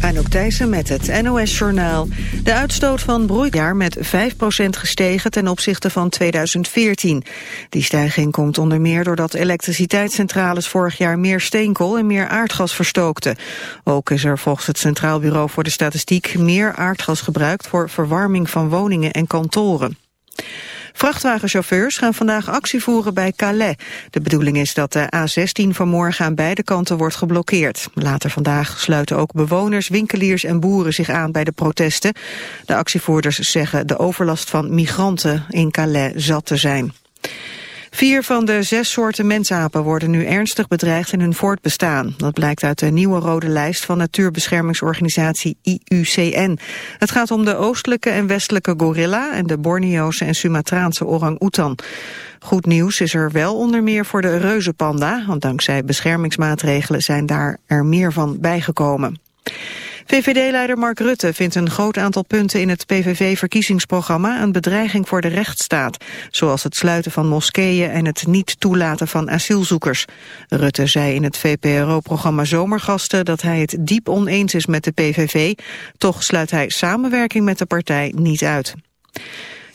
Anouk Thijssen met het NOS-journaal. De uitstoot van broeikjaar met 5% gestegen ten opzichte van 2014. Die stijging komt onder meer doordat elektriciteitscentrales vorig jaar meer steenkool en meer aardgas verstookten. Ook is er volgens het Centraal Bureau voor de Statistiek meer aardgas gebruikt voor verwarming van woningen en kantoren. Vrachtwagenchauffeurs gaan vandaag actie voeren bij Calais. De bedoeling is dat de A16 vanmorgen aan beide kanten wordt geblokkeerd. Later vandaag sluiten ook bewoners, winkeliers en boeren zich aan bij de protesten. De actievoerders zeggen de overlast van migranten in Calais zat te zijn. Vier van de zes soorten mensapen worden nu ernstig bedreigd in hun voortbestaan. Dat blijkt uit de nieuwe rode lijst van natuurbeschermingsorganisatie IUCN. Het gaat om de oostelijke en westelijke gorilla en de Borneo's en Sumatraanse orang-oetan. Goed nieuws is er wel onder meer voor de reuzenpanda, want dankzij beschermingsmaatregelen zijn daar er meer van bijgekomen. VVD-leider Mark Rutte vindt een groot aantal punten in het PVV-verkiezingsprogramma een bedreiging voor de rechtsstaat, zoals het sluiten van moskeeën en het niet toelaten van asielzoekers. Rutte zei in het VPRO-programma Zomergasten dat hij het diep oneens is met de PVV, toch sluit hij samenwerking met de partij niet uit.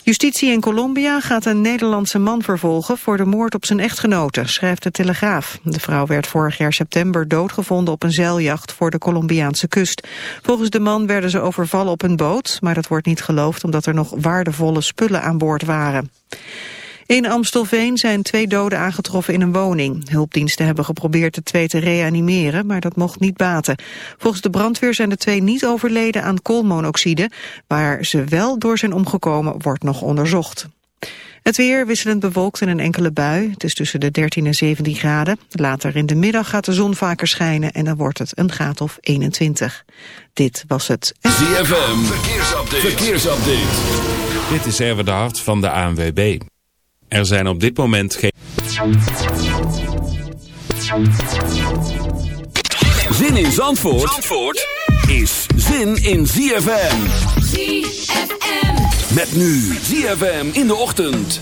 Justitie in Colombia gaat een Nederlandse man vervolgen voor de moord op zijn echtgenote, schrijft de Telegraaf. De vrouw werd vorig jaar september doodgevonden op een zeiljacht voor de Colombiaanse kust. Volgens de man werden ze overvallen op een boot, maar dat wordt niet geloofd omdat er nog waardevolle spullen aan boord waren. In Amstelveen zijn twee doden aangetroffen in een woning. Hulpdiensten hebben geprobeerd de twee te reanimeren, maar dat mocht niet baten. Volgens de brandweer zijn de twee niet overleden aan koolmonoxide. Waar ze wel door zijn omgekomen, wordt nog onderzocht. Het weer wisselend bewolkt in een enkele bui. Het is tussen de 13 en 17 graden. Later in de middag gaat de zon vaker schijnen en dan wordt het een graad of 21. Dit was het. ZFM, verkeersupdate. verkeersupdate. Dit is Erwin de Hart van de ANWB. Er zijn op dit moment geen... Zin in Zandvoort, Zandvoort is zin in ZFM. ZFM. Met nu ZFM in de ochtend.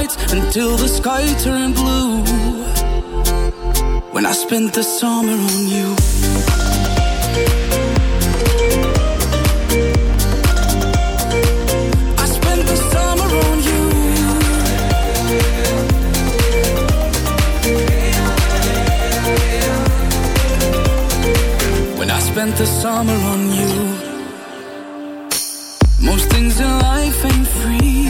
nights until the sky turned blue. When I spent the summer on you. I spent the summer on you. When I spent the summer on you. Most things in life ain't free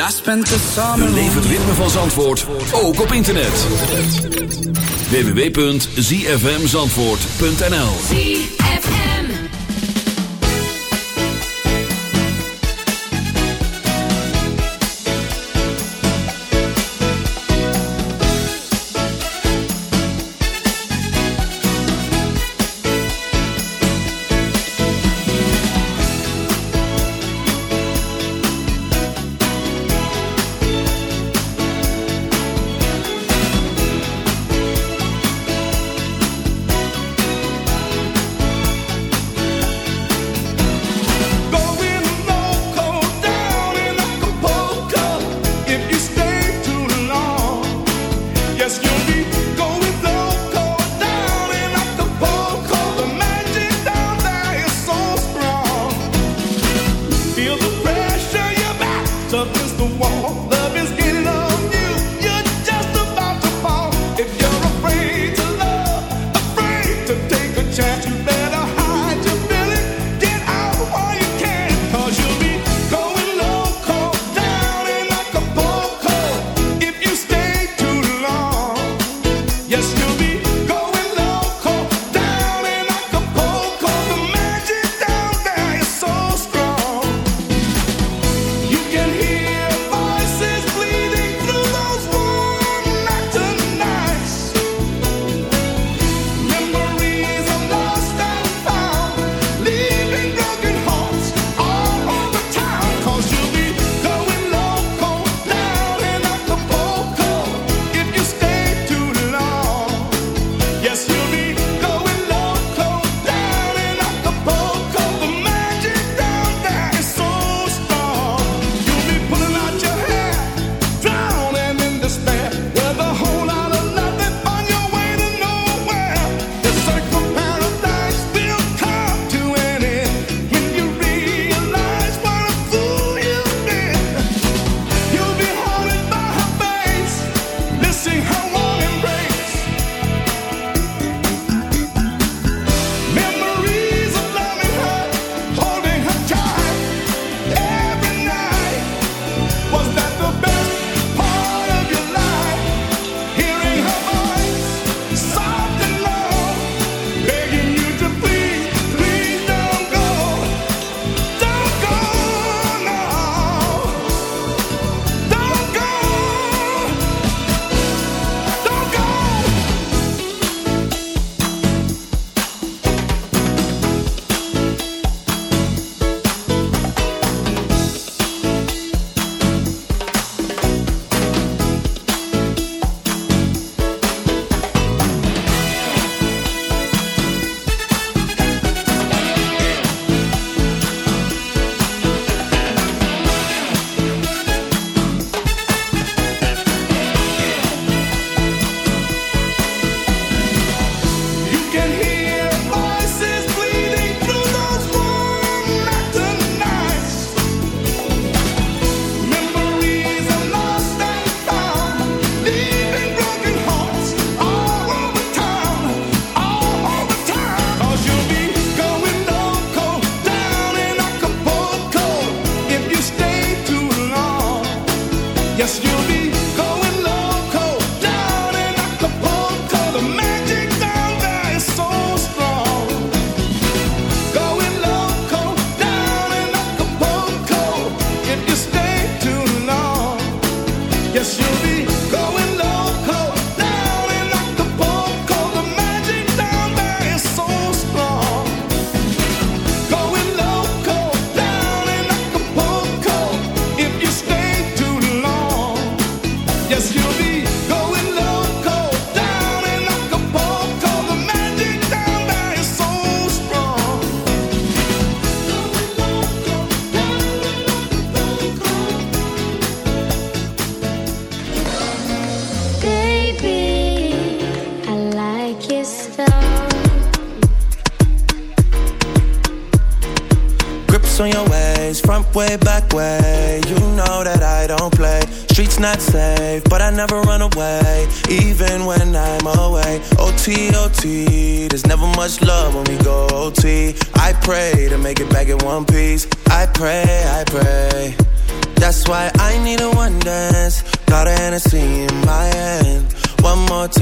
When I spent the summer on Beleef het ritme van Zandvoort, ook op internet. www.zfmzandvoort.nl Yes, you'll be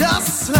just like